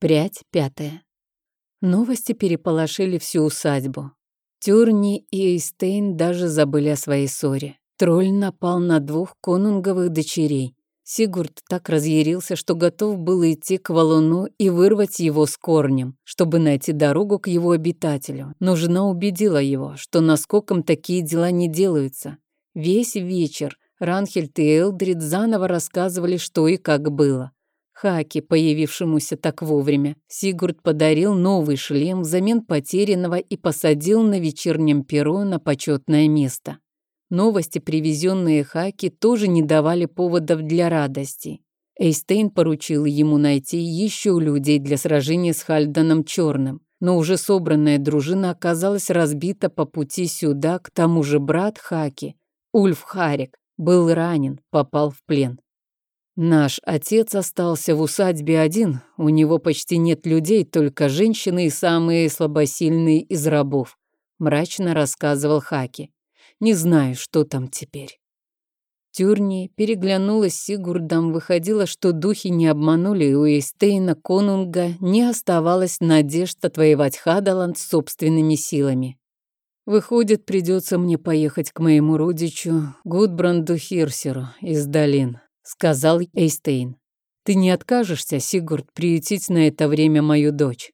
Прядь пятая. Новости переполошили всю усадьбу. Тюрни и Эйстейн даже забыли о своей ссоре. Тролль напал на двух конунговых дочерей. Сигурд так разъярился, что готов был идти к валуну и вырвать его с корнем, чтобы найти дорогу к его обитателю. Но жена убедила его, что наскоком такие дела не делаются. Весь вечер Ранхельд и Элдрид заново рассказывали, что и как было. Хаки, появившемуся так вовремя, Сигурд подарил новый шлем взамен потерянного и посадил на вечернем перу на почетное место. Новости, привезенные Хаки, тоже не давали поводов для радости. Эйстейн поручил ему найти еще людей для сражения с Хальданом Черным, но уже собранная дружина оказалась разбита по пути сюда, к тому же брат Хаки, Ульф Харик, был ранен, попал в плен. Наш отец остался в усадьбе один, у него почти нет людей, только женщины и самые слабосильные из рабов, мрачно рассказывал Хаки. Не знаю, что там теперь. Тюрни переглянулась с Сигурдом, выходило, что духи не обманули, и у Эйстейна Конунга не оставалось надежд отвоевать Хадаланд собственными силами. Выходит, придется мне поехать к моему родичу Гудбранду Хирсеру из долин сказал Эйстейн. Ты не откажешься, Сигурд, приютить на это время мою дочь?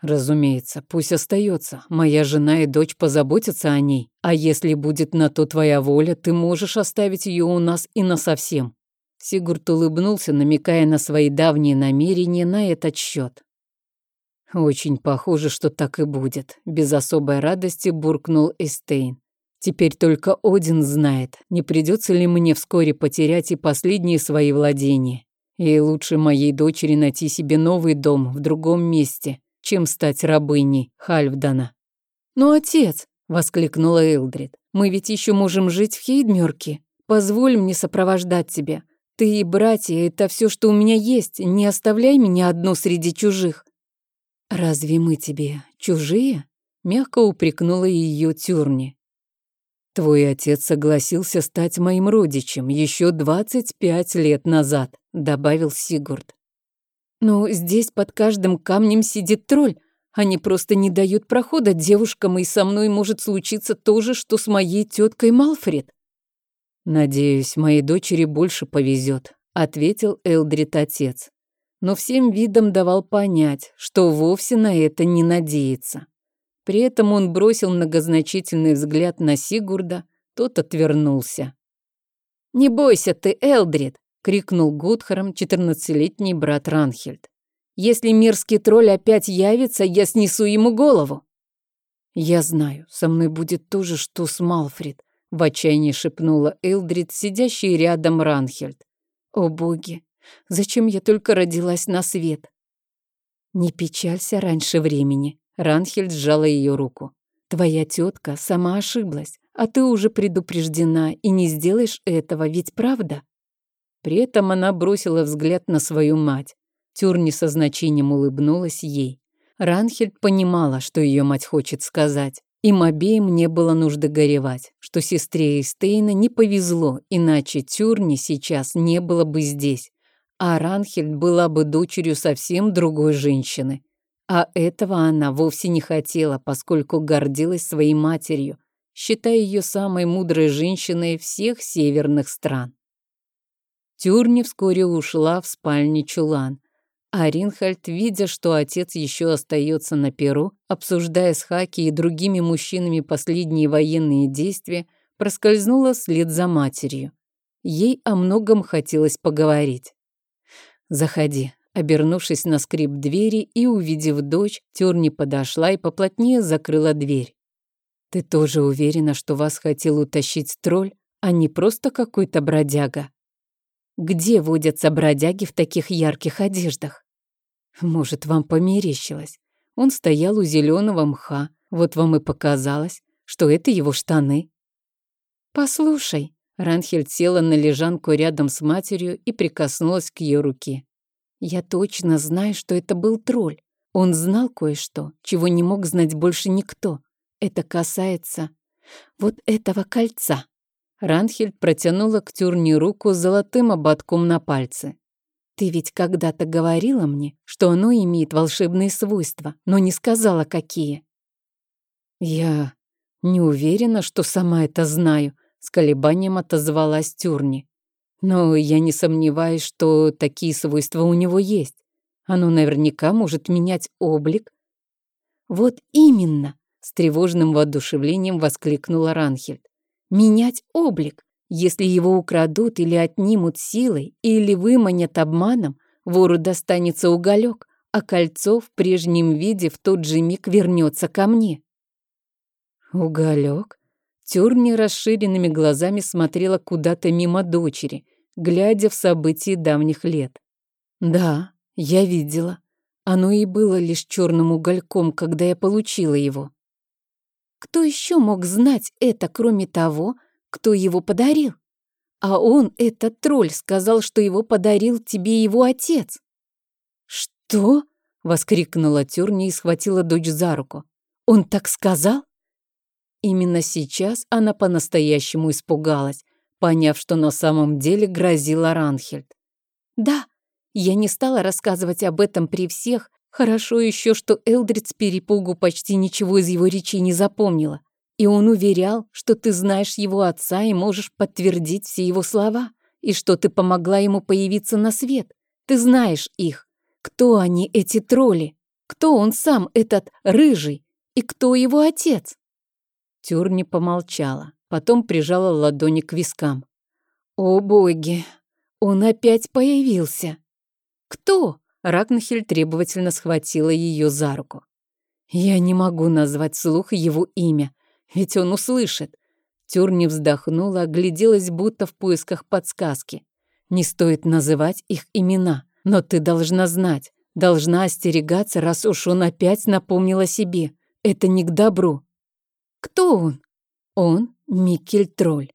Разумеется, пусть остается. Моя жена и дочь позаботятся о ней. А если будет на то твоя воля, ты можешь оставить ее у нас и насовсем. Сигурд улыбнулся, намекая на свои давние намерения на этот счет. Очень похоже, что так и будет. Без особой радости буркнул Эстейн. Теперь только Один знает, не придется ли мне вскоре потерять и последние свои владения. И лучше моей дочери найти себе новый дом в другом месте, чем стать рабыней Хальфдана. «Но, отец!» — воскликнула Элдрид. «Мы ведь еще можем жить в Хейдмёрке. Позволь мне сопровождать тебя. Ты и братья — это все, что у меня есть. Не оставляй меня одну среди чужих». «Разве мы тебе чужие?» — мягко упрекнула ее Тюрни. Твой отец согласился стать моим родичем еще 25 лет назад, добавил Сигурд. Но здесь под каждым камнем сидит тролль. Они просто не дают прохода девушкам, и со мной может случиться то же, что с моей теткой Малфред. Надеюсь, моей дочери больше повезет, ответил Элдрид отец. Но всем видом давал понять, что вовсе на это не надеется. При этом он бросил многозначительный взгляд на Сигурда, тот отвернулся. «Не бойся ты, Элдрид!» — крикнул Гудхаром четырнадцатилетний брат Ранхельд. «Если мерзкий тролль опять явится, я снесу ему голову!» «Я знаю, со мной будет то же, что с Малфред», — в отчаянии шепнула Элдрид, сидящий рядом Ранхельд. «О боги, зачем я только родилась на свет?» «Не печалься раньше времени», Ранхельд сжала ее руку. «Твоя тетка сама ошиблась, а ты уже предупреждена и не сделаешь этого, ведь правда?» При этом она бросила взгляд на свою мать. Тюрни со значением улыбнулась ей. Ранхельд понимала, что ее мать хочет сказать. Им обеим не было нужды горевать, что сестре Эйстейна не повезло, иначе Тюрни сейчас не было бы здесь, а Ранхельд была бы дочерью совсем другой женщины. А этого она вовсе не хотела, поскольку гордилась своей матерью, считая ее самой мудрой женщиной всех северных стран. Тюрни вскоре ушла в спальне чулан, а Ринхальд, видя, что отец еще остается на перу, обсуждая с Хаки и другими мужчинами последние военные действия, проскользнула вслед за матерью. Ей о многом хотелось поговорить. «Заходи», Обернувшись на скрип двери и увидев дочь, Тёрни подошла и поплотнее закрыла дверь. «Ты тоже уверена, что вас хотел утащить тролль, а не просто какой-то бродяга?» «Где водятся бродяги в таких ярких одеждах?» «Может, вам померещилось. Он стоял у зеленого мха, вот вам и показалось, что это его штаны». «Послушай», Ранхельд села на лежанку рядом с матерью и прикоснулась к ее руке. Я точно знаю, что это был тролль. Он знал кое-что, чего не мог знать больше никто. Это касается вот этого кольца. Ранхельд протянула к Тюрне руку с золотым ободком на пальце. Ты ведь когда-то говорила мне, что оно имеет волшебные свойства, но не сказала, какие. Я не уверена, что сама это знаю, с колебанием отозвалась Тюрни. Но я не сомневаюсь, что такие свойства у него есть. Оно наверняка может менять облик. Вот именно, с тревожным воодушевлением воскликнула Ранхельд. Менять облик. Если его украдут или отнимут силой, или выманят обманом, вору достанется уголек, а кольцо в прежнем виде в тот же миг вернется ко мне. Уголек? Тюрни расширенными глазами смотрела куда-то мимо дочери, глядя в события давних лет. Да, я видела. Оно и было лишь черным угольком, когда я получила его. Кто еще мог знать это, кроме того, кто его подарил? А он, этот тролль, сказал, что его подарил тебе его отец. «Что?» — воскликнула Тюрни и схватила дочь за руку. «Он так сказал?» Именно сейчас она по-настоящему испугалась, поняв, что на самом деле грозила Ранхельд. «Да, я не стала рассказывать об этом при всех. Хорошо еще, что Элдрид перепугу почти ничего из его речи не запомнила. И он уверял, что ты знаешь его отца и можешь подтвердить все его слова, и что ты помогла ему появиться на свет. Ты знаешь их. Кто они, эти тролли? Кто он сам, этот рыжий? И кто его отец?» Тюрни помолчала потом прижала ладони к вискам. «О боги! Он опять появился!» «Кто?» Рагнахель требовательно схватила ее за руку. «Я не могу назвать слух его имя, ведь он услышит». Тюрни вздохнула, огляделась, будто в поисках подсказки. «Не стоит называть их имена, но ты должна знать, должна остерегаться, раз уж он опять напомнил о себе. Это не к добру». «Кто он?» «Он Микель-тролль.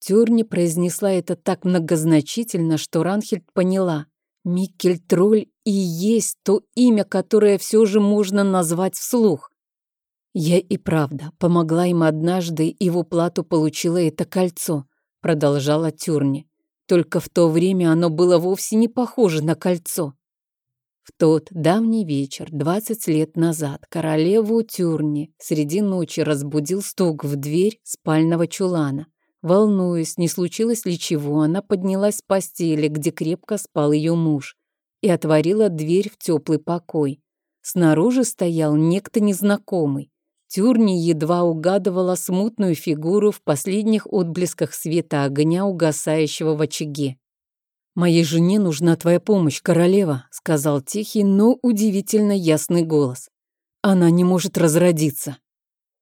Тюрни произнесла это так многозначительно, что Ранхельд поняла. Микель-тролль и есть то имя, которое все же можно назвать вслух. Я и правда помогла им однажды, и в уплату получила это кольцо, продолжала Тюрни. Только в то время оно было вовсе не похоже на кольцо. В тот давний вечер, двадцать лет назад, королеву Тюрни среди ночи разбудил стук в дверь спального чулана. Волнуясь, не случилось ли чего, она поднялась с постели, где крепко спал ее муж, и отворила дверь в теплый покой. Снаружи стоял некто незнакомый. Тюрни едва угадывала смутную фигуру в последних отблесках света огня, угасающего в очаге. «Моей жене нужна твоя помощь, королева», — сказал тихий, но удивительно ясный голос. «Она не может разродиться».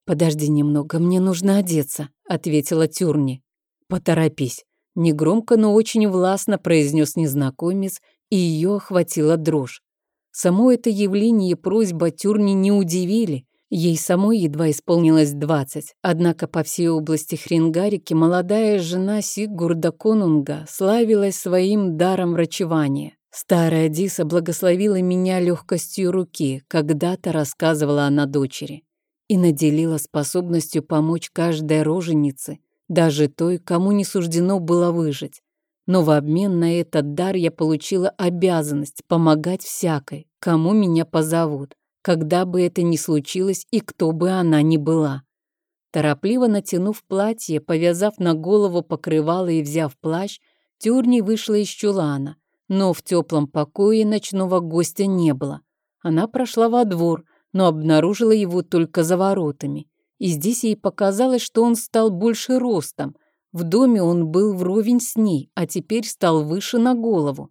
«Подожди немного, мне нужно одеться», — ответила Тюрни. «Поторопись», — негромко, но очень властно произнес незнакомец, и ее охватила дрожь. Само это явление и просьба Тюрни не удивили, Ей самой едва исполнилось двадцать, однако по всей области Хрингарики молодая жена Сигурда Конунга славилась своим даром врачевания. Старая Диса благословила меня легкостью руки, когда-то рассказывала она дочери, и наделила способностью помочь каждой роженице, даже той, кому не суждено было выжить. Но в обмен на этот дар я получила обязанность помогать всякой, кому меня позовут когда бы это ни случилось и кто бы она ни была. Торопливо натянув платье, повязав на голову покрывало и взяв плащ, Тюрни вышла из чулана, но в теплом покое ночного гостя не было. Она прошла во двор, но обнаружила его только за воротами. И здесь ей показалось, что он стал больше ростом. В доме он был вровень с ней, а теперь стал выше на голову.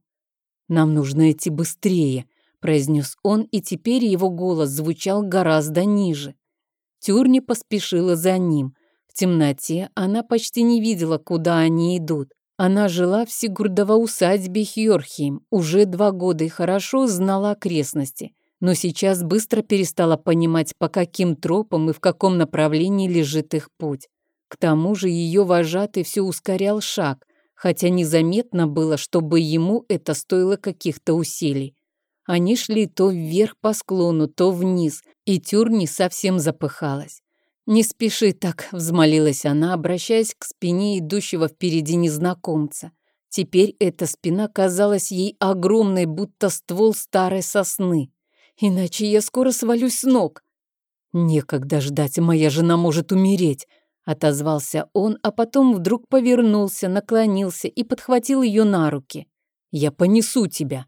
«Нам нужно идти быстрее», произнес он, и теперь его голос звучал гораздо ниже. Тюрни поспешила за ним. В темноте она почти не видела, куда они идут. Она жила в Сигурдово усадьбе Хьорхейм уже два года и хорошо знала окрестности, но сейчас быстро перестала понимать, по каким тропам и в каком направлении лежит их путь. К тому же ее вожатый все ускорял шаг, хотя незаметно было, чтобы ему это стоило каких-то усилий. Они шли то вверх по склону, то вниз, и Тюрни совсем запыхалась. «Не спеши так», — взмолилась она, обращаясь к спине идущего впереди незнакомца. Теперь эта спина казалась ей огромной, будто ствол старой сосны. Иначе я скоро свалюсь с ног. Некогда ждать, моя жена может умереть. Отозвался он, а потом вдруг повернулся, наклонился и подхватил ее на руки. «Я понесу тебя».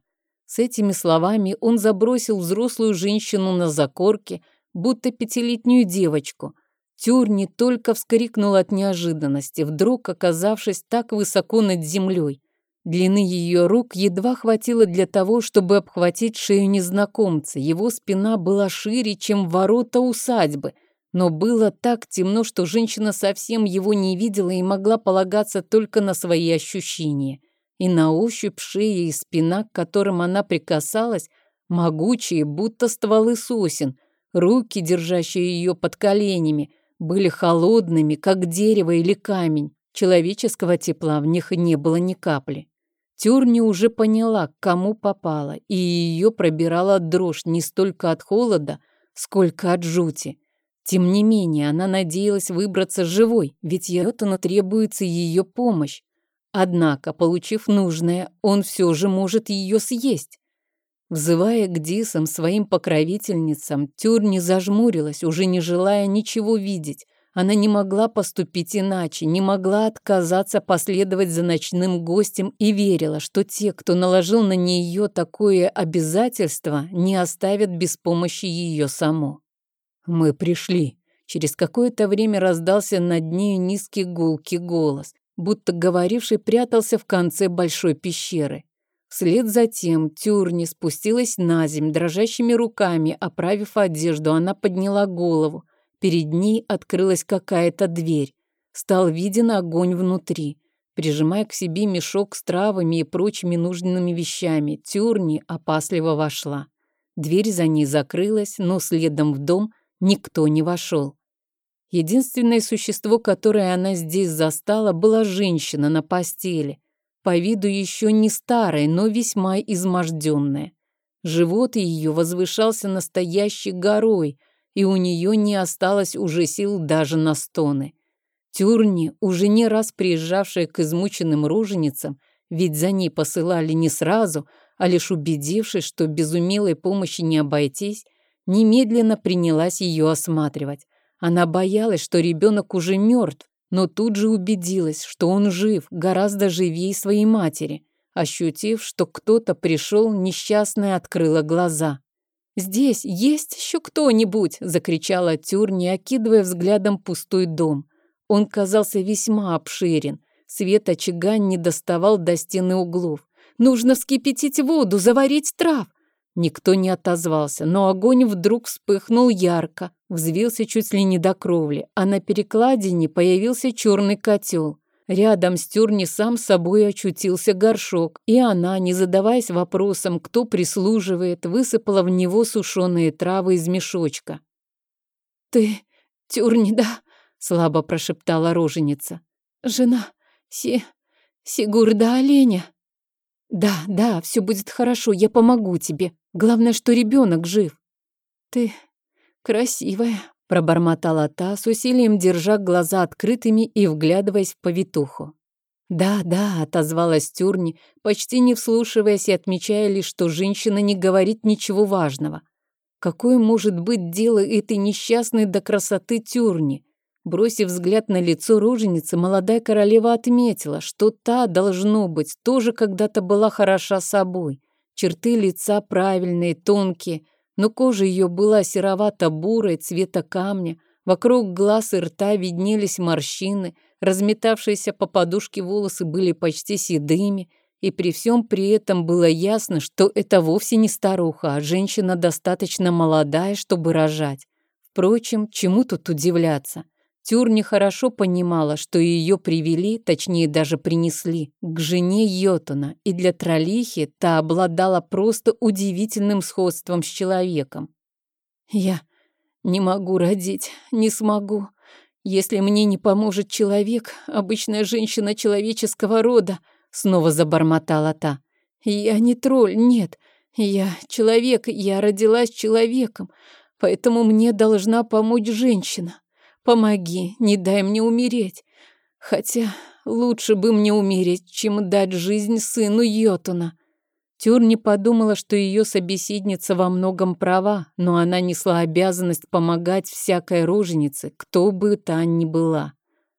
С этими словами он забросил взрослую женщину на закорке, будто пятилетнюю девочку. Тюрни только вскрикнул от неожиданности, вдруг оказавшись так высоко над землей. Длины ее рук едва хватило для того, чтобы обхватить шею незнакомца. Его спина была шире, чем ворота усадьбы, но было так темно, что женщина совсем его не видела и могла полагаться только на свои ощущения. И на ощупь шея и спина, к которым она прикасалась, могучие, будто стволы сосен, руки, держащие ее под коленями, были холодными, как дерево или камень. Человеческого тепла в них не было ни капли. Тюрни уже поняла, к кому попала, и ее пробирала дрожь не столько от холода, сколько от жути. Тем не менее, она надеялась выбраться живой, ведь Йотану требуется ее помощь. Однако, получив нужное, он все же может ее съесть. Взывая к Дисам, своим покровительницам, Тюрни зажмурилась, уже не желая ничего видеть. Она не могла поступить иначе, не могла отказаться последовать за ночным гостем и верила, что те, кто наложил на нее такое обязательство, не оставят без помощи ее само. «Мы пришли». Через какое-то время раздался над нею низкий гулкий голос, будто говоривший прятался в конце большой пещеры. Вслед за тем Тюрни спустилась на земь, дрожащими руками, оправив одежду, она подняла голову. Перед ней открылась какая-то дверь. Стал виден огонь внутри. Прижимая к себе мешок с травами и прочими нужными вещами, Тюрни опасливо вошла. Дверь за ней закрылась, но следом в дом никто не вошел. Единственное существо, которое она здесь застала, была женщина на постели, по виду еще не старая, но весьма изможденная. Живот ее возвышался настоящей горой – и у нее не осталось уже сил даже на стоны. Тюрни, уже не раз приезжавшая к измученным руженицам, ведь за ней посылали не сразу, а лишь убедившись, что без умелой помощи не обойтись, немедленно принялась ее осматривать. Она боялась, что ребенок уже мертв, но тут же убедилась, что он жив, гораздо живее своей матери. Ощутив, что кто-то пришел, несчастная открыла глаза. «Здесь есть еще кто-нибудь?» – закричала Тюрни, окидывая взглядом пустой дом. Он казался весьма обширен. Свет очага не доставал до стены углов. «Нужно вскипятить воду, заварить трав!» Никто не отозвался, но огонь вдруг вспыхнул ярко, взвился чуть ли не до кровли, а на перекладине появился черный котел. Рядом с Тюрни сам собой очутился горшок, и она, не задаваясь вопросом, кто прислуживает, высыпала в него сушеные травы из мешочка. «Ты Тюрни, да?» — слабо прошептала роженица. «Жена Си... Сигурда оленя?» «Да, да, все будет хорошо, я помогу тебе. Главное, что ребенок жив». «Ты красивая», пробормотала та, с усилием держа глаза открытыми и вглядываясь в повитуху. «Да, да», — отозвалась Тюрни, почти не вслушиваясь и отмечая лишь, что женщина не говорит ничего важного. Какое может быть дело этой несчастной до красоты Тюрни? Бросив взгляд на лицо роженицы, молодая королева отметила, что та, должно быть, тоже когда-то была хороша собой. Черты лица правильные, тонкие, но кожа ее была серовато-бурой, цвета камня, вокруг глаз и рта виднелись морщины, разметавшиеся по подушке волосы были почти седыми, и при всем при этом было ясно, что это вовсе не старуха, а женщина достаточно молодая, чтобы рожать. Впрочем, чему тут удивляться? Тюрни хорошо понимала, что ее привели, точнее даже принесли, к жене Йотуна, и для Тролихи та обладала просто удивительным сходством с человеком. «Я не могу родить, не смогу. Если мне не поможет человек, обычная женщина человеческого рода», снова забормотала та. «Я не тролль, нет. Я человек, я родилась человеком, поэтому мне должна помочь женщина». Помоги, не дай мне умереть. Хотя Лучше бы мне умереть, чем дать жизнь сыну Йотуна. Тюрни подумала, что ее собеседница во многом права, но она несла обязанность помогать всякой роженице, кто бы та ни была.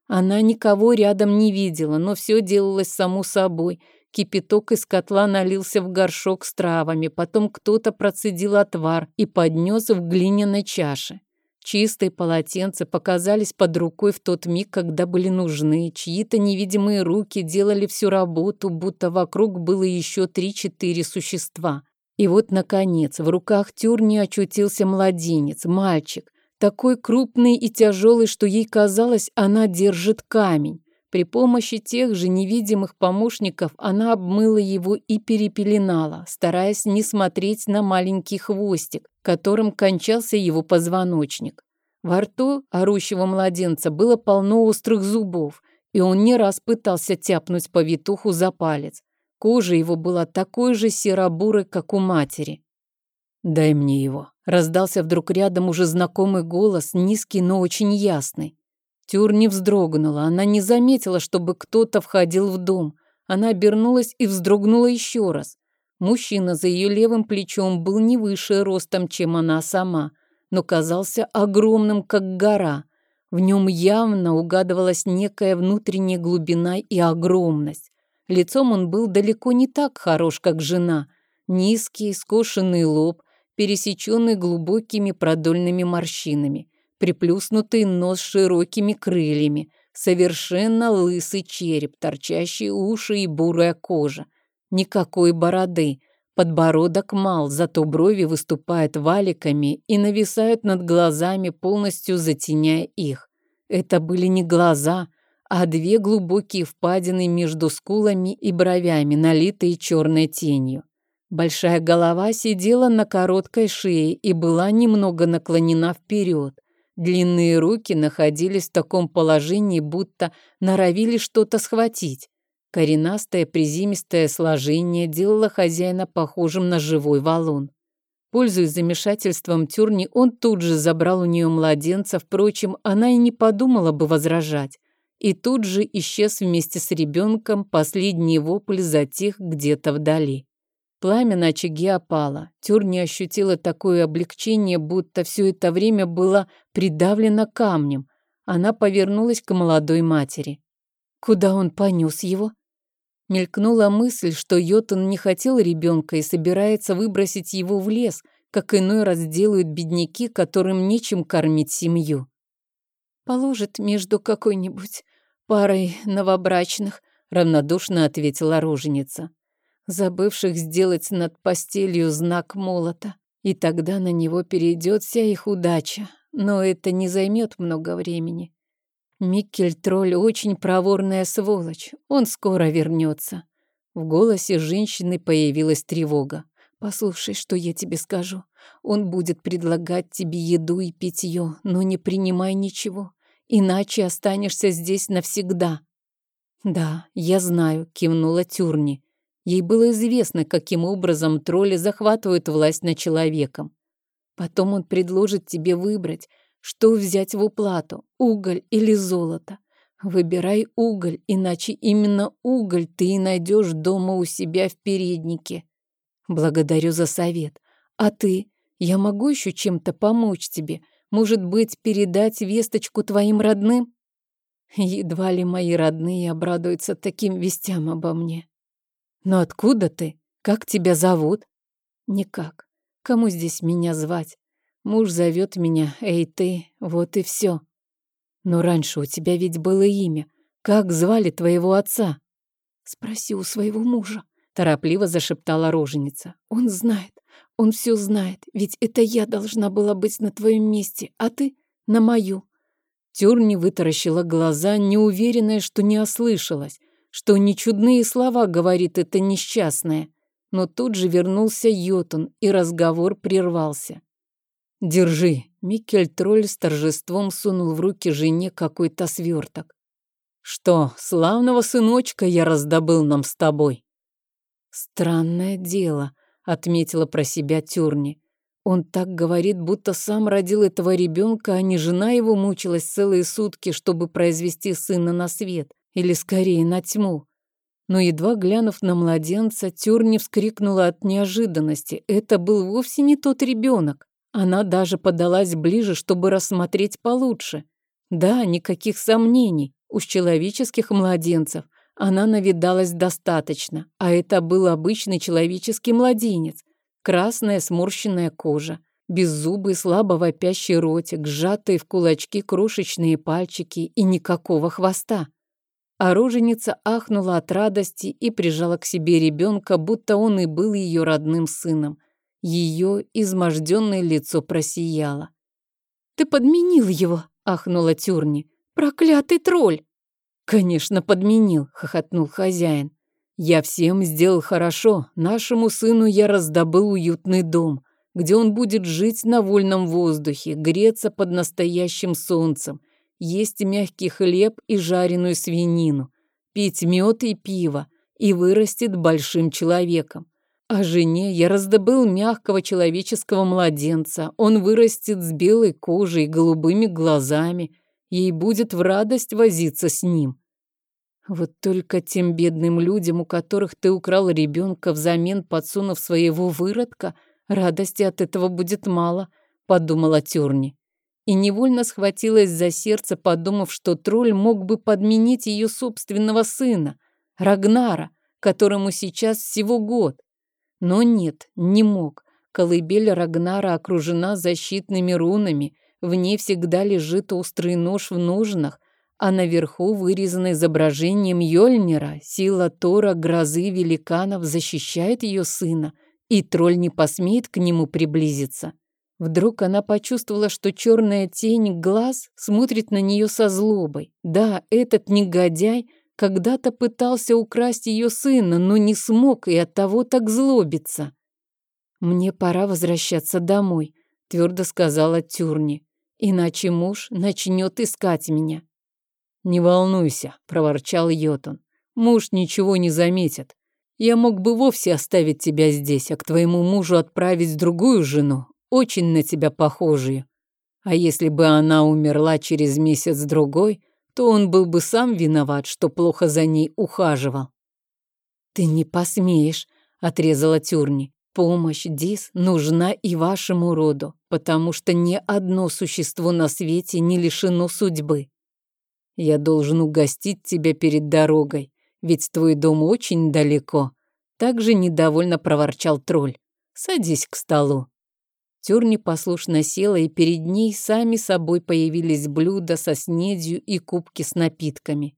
Она никого рядом не видела, но все делалось само собой. Кипяток из котла налился в горшок с травами, потом кто-то процедил отвар и поднес в глиняной чаше. Чистые полотенца показались под рукой в тот миг, когда были нужны. Чьи-то невидимые руки делали всю работу, будто вокруг было еще три-четыре существа. И вот, наконец, в руках Тюрни очутился младенец, мальчик, такой крупный и тяжелый, что ей казалось, она держит камень. При помощи тех же невидимых помощников она обмыла его и перепеленала, стараясь не смотреть на маленький хвостик, которым кончался его позвоночник. Во рту орущего младенца было полно острых зубов, и он не раз пытался тяпнуть повитуху за палец. Кожа его была такой же серо-бурой, как у матери. «Дай мне его», — раздался вдруг рядом уже знакомый голос, низкий, но очень ясный. Тюр не вздрогнула, она не заметила, чтобы кто-то входил в дом. Она обернулась и вздрогнула еще раз. Мужчина за ее левым плечом был не выше ростом, чем она сама, но казался огромным, как гора. В нем явно угадывалась некая внутренняя глубина и огромность. Лицом он был далеко не так хорош, как жена. Низкий, скошенный лоб, пересеченный глубокими продольными морщинами приплюснутый нос с широкими крыльями, совершенно лысый череп, торчащие уши и бурая кожа. Никакой бороды, подбородок мал, зато брови выступают валиками и нависают над глазами, полностью затеняя их. Это были не глаза, а две глубокие впадины между скулами и бровями, налитые черной тенью. Большая голова сидела на короткой шее и была немного наклонена вперед. Длинные руки находились в таком положении, будто норовили что-то схватить. Коренастое призимистое сложение делало хозяина похожим на живой валун. Пользуясь замешательством Тюрни, он тут же забрал у нее младенца, впрочем, она и не подумала бы возражать. И тут же исчез вместе с ребенком последний вопль затих где-то вдали. Пламя на очаге опало. Тюрни ощутила такое облегчение, будто все это время было придавлено камнем. Она повернулась к молодой матери. Куда он понес его? Мелькнула мысль, что Йотун не хотел ребенка и собирается выбросить его в лес, как иной раз делают бедняки, которым нечем кормить семью. «Положит между какой-нибудь парой новобрачных», равнодушно ответила роженица забывших сделать над постелью знак молота. И тогда на него перейдет вся их удача. Но это не займет много времени. Миккель-тролль очень проворная сволочь. Он скоро вернется. В голосе женщины появилась тревога. «Послушай, что я тебе скажу. Он будет предлагать тебе еду и питье, но не принимай ничего, иначе останешься здесь навсегда». «Да, я знаю», — кивнула Тюрни. Ей было известно, каким образом тролли захватывают власть над человеком. Потом он предложит тебе выбрать, что взять в уплату, уголь или золото. Выбирай уголь, иначе именно уголь ты и найдешь дома у себя в переднике. Благодарю за совет. А ты? Я могу еще чем-то помочь тебе? Может быть, передать весточку твоим родным? Едва ли мои родные обрадуются таким вестям обо мне. Но откуда ты? Как тебя зовут? Никак. Кому здесь меня звать? Муж зовет меня, эй ты, вот и все. Но раньше у тебя ведь было имя. Как звали твоего отца? Спроси у своего мужа, торопливо зашептала роженица. Он знает, он все знает, ведь это я должна была быть на твоем месте, а ты на мою. Тюрни вытаращила глаза, неуверенная, что не ослышалась что не чудные слова говорит это несчастное. Но тут же вернулся Йотун, и разговор прервался. «Держи!» — Микель Тролль с торжеством сунул в руки жене какой-то сверток. «Что, славного сыночка я раздобыл нам с тобой?» «Странное дело», — отметила про себя Тюрни. «Он так говорит, будто сам родил этого ребенка, а не жена его мучилась целые сутки, чтобы произвести сына на свет. Или скорее на тьму. Но едва глянув на младенца, Тюрни вскрикнула от неожиданности. Это был вовсе не тот ребенок. Она даже подалась ближе, чтобы рассмотреть получше. Да, никаких сомнений. Уж человеческих младенцев она навидалась достаточно, а это был обычный человеческий младенец. Красная сморщенная кожа, беззубый слабо вопящий ротик, сжатые в кулачки крошечные пальчики и никакого хвоста. А роженица ахнула от радости и прижала к себе ребенка, будто он и был ее родным сыном. Ее изможденное лицо просияло. «Ты подменил его!» — ахнула Тюрни. «Проклятый тролль!» «Конечно, подменил!» — хохотнул хозяин. «Я всем сделал хорошо. Нашему сыну я раздобыл уютный дом, где он будет жить на вольном воздухе, греться под настоящим солнцем, есть мягкий хлеб и жареную свинину, пить мед и пиво и вырастет большим человеком. А жене я раздобыл мягкого человеческого младенца. Он вырастет с белой кожей и голубыми глазами. Ей будет в радость возиться с ним. Вот только тем бедным людям, у которых ты украл ребенка взамен подсунув своего выродка, радости от этого будет мало, подумала Тюрни и невольно схватилась за сердце, подумав, что тролль мог бы подменить ее собственного сына, Рагнара, которому сейчас всего год. Но нет, не мог. Колыбель Рагнара окружена защитными рунами, в ней всегда лежит острый нож в ножнах, а наверху вырезано изображение Мьёльнира, сила Тора грозы великанов защищает ее сына, и тролль не посмеет к нему приблизиться. Вдруг она почувствовала, что черная тень глаз смотрит на нее со злобой. Да, этот негодяй когда-то пытался украсть ее сына, но не смог и оттого так злобится. «Мне пора возвращаться домой», — твердо сказала Тюрни. «Иначе муж начнет искать меня». «Не волнуйся», — проворчал Йотун. «Муж ничего не заметит. Я мог бы вовсе оставить тебя здесь, а к твоему мужу отправить другую жену, очень на тебя похожую. А если бы она умерла через месяц-другой, то он был бы сам виноват, что плохо за ней ухаживал. «Ты не посмеешь», — отрезала Тюрни. «Помощь, Дис, нужна и вашему роду, потому что ни одно существо на свете не лишено судьбы. Я должен угостить тебя перед дорогой, ведь твой дом очень далеко». Также недовольно проворчал тролль. «Садись к столу». Тюрни послушно села, и перед ней сами собой появились блюда со снедью и кубки с напитками.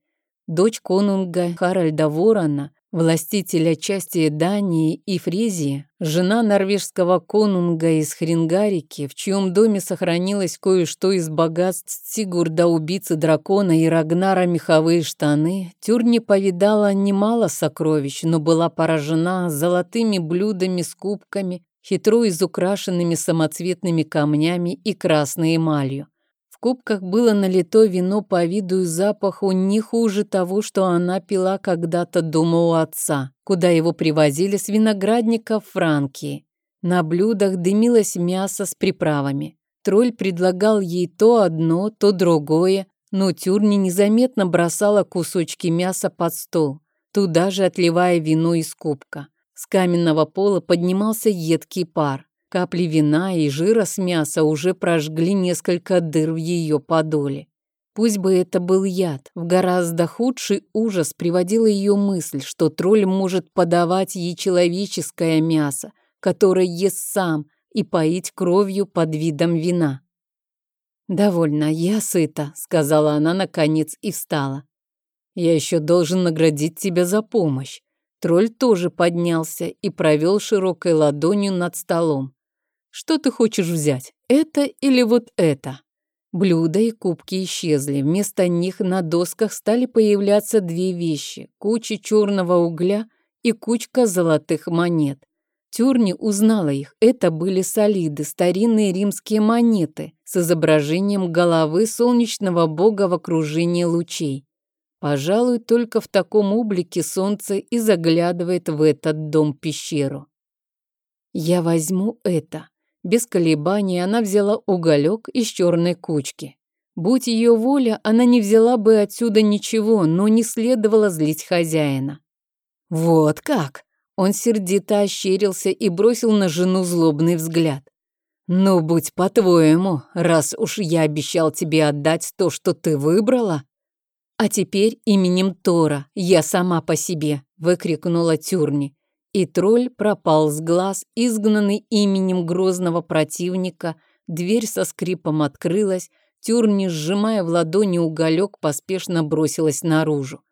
Дочь конунга Харальда Ворона, властителя части Дании и Фризии, жена норвежского конунга из Хрингарики, в чьем доме сохранилось кое-что из богатств Сигурда, убийцы дракона и Рагнара меховые штаны, Тюрни повидала немало сокровищ, но была поражена золотыми блюдами с кубками, хитро изукрашенными самоцветными камнями и красной эмалью. В кубках было налито вино по виду и запаху не хуже того, что она пила когда-то дома у отца, куда его привозили с виноградника в Франкии. На блюдах дымилось мясо с приправами. Тролль предлагал ей то одно, то другое, но Тюрни незаметно бросала кусочки мяса под стол, туда же отливая вино из кубка. С каменного пола поднимался едкий пар. Капли вина и жира с мяса уже прожгли несколько дыр в ее подоле. Пусть бы это был яд, в гораздо худший ужас приводила ее мысль, что тролль может подавать ей человеческое мясо, которое ест сам, и поить кровью под видом вина. «Довольно, я сыта», — сказала она наконец и встала. «Я еще должен наградить тебя за помощь. Тролль тоже поднялся и провел широкой ладонью над столом. «Что ты хочешь взять, это или вот это?» Блюда и кубки исчезли. Вместо них на досках стали появляться две вещи – куча черного угля и кучка золотых монет. Тюрни узнала их. Это были солиды, старинные римские монеты с изображением головы солнечного бога в окружении лучей. Пожалуй, только в таком облике солнце и заглядывает в этот дом-пещеру. Я возьму это. Без колебаний она взяла уголек из черной кучки. Будь ее воля, она не взяла бы отсюда ничего, но не следовало злить хозяина. «Вот как!» Он сердито ощерился и бросил на жену злобный взгляд. «Ну, будь по-твоему, раз уж я обещал тебе отдать то, что ты выбрала». «А теперь именем Тора, я сама по себе», — выкрикнула Тюрни. И тролль пропал с глаз, изгнанный именем грозного противника. Дверь со скрипом открылась, Тюрни, сжимая в ладони уголек, поспешно бросилась наружу.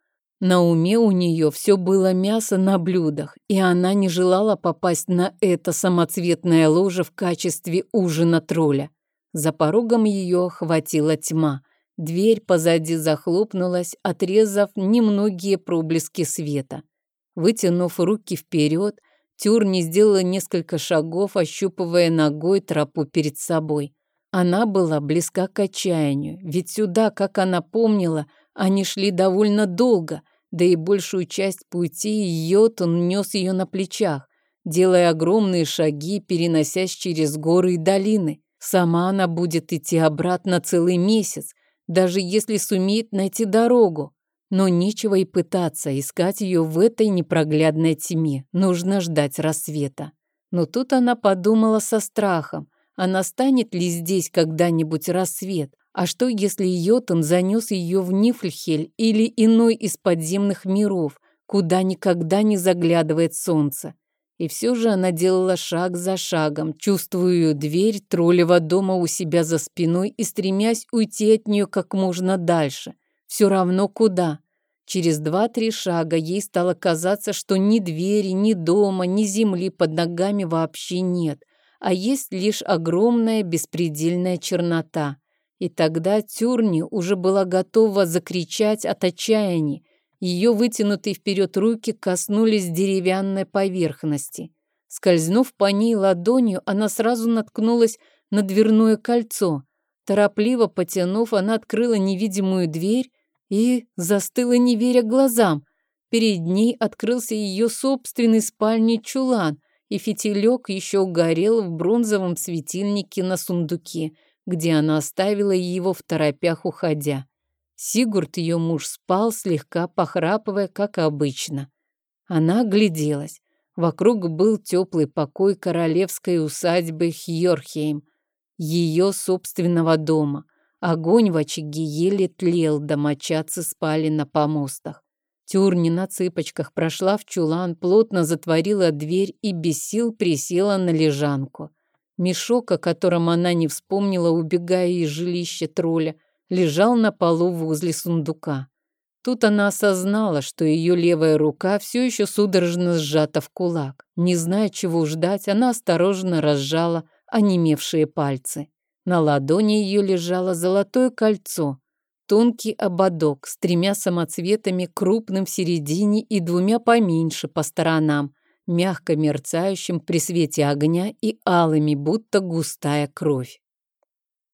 На уме у нее все было мясо на блюдах, и она не желала попасть на это самоцветное ложе в качестве ужина тролля. За порогом ее охватила тьма. Дверь позади захлопнулась, отрезав немногие проблески света. Вытянув руки вперед, Тюрни сделала несколько шагов, ощупывая ногой тропу перед собой. Она была близка к отчаянию, ведь сюда, как она помнила, они шли довольно долго, да и большую часть пути Йотун нес ее на плечах, делая огромные шаги, переносясь через горы и долины. Сама она будет идти обратно целый месяц, даже если сумеет найти дорогу. Но нечего и пытаться искать ее в этой непроглядной тьме. Нужно ждать рассвета. Но тут она подумала со страхом, а настанет ли здесь когда-нибудь рассвет? А что, если Йотун занес ее в Нифльхель или иной из подземных миров, куда никогда не заглядывает солнце? И все же она делала шаг за шагом, чувствуя дверь троллева дома у себя за спиной и стремясь уйти от нее как можно дальше. Все равно куда. Через два-три шага ей стало казаться, что ни двери, ни дома, ни земли под ногами вообще нет, а есть лишь огромная беспредельная чернота. И тогда Тюрни уже была готова закричать от отчаяния. Ее вытянутые вперед руки коснулись деревянной поверхности. Скользнув по ней ладонью, она сразу наткнулась на дверное кольцо. Торопливо потянув, она открыла невидимую дверь и застыла, не веря глазам. Перед ней открылся ее собственный спальный чулан, и фитилек еще горел в бронзовом светильнике на сундуке – где она оставила его в торопях уходя. Сигурд, ее муж, спал, слегка похрапывая, как обычно. Она огляделась. Вокруг был теплый покой королевской усадьбы Хьорхейм, ее собственного дома. Огонь в очаге еле тлел, домочадцы спали на помостах. Тюрни на цыпочках прошла в чулан, плотно затворила дверь и без сил присела на лежанку. Мешок, о котором она не вспомнила, убегая из жилища тролля, лежал на полу возле сундука. Тут она осознала, что ее левая рука все еще судорожно сжата в кулак. Не зная, чего ждать, она осторожно разжала онемевшие пальцы. На ладони ее лежало золотое кольцо, тонкий ободок с тремя самоцветами, крупным в середине и двумя поменьше по сторонам, мягко мерцающим при свете огня и алыми, будто густая кровь.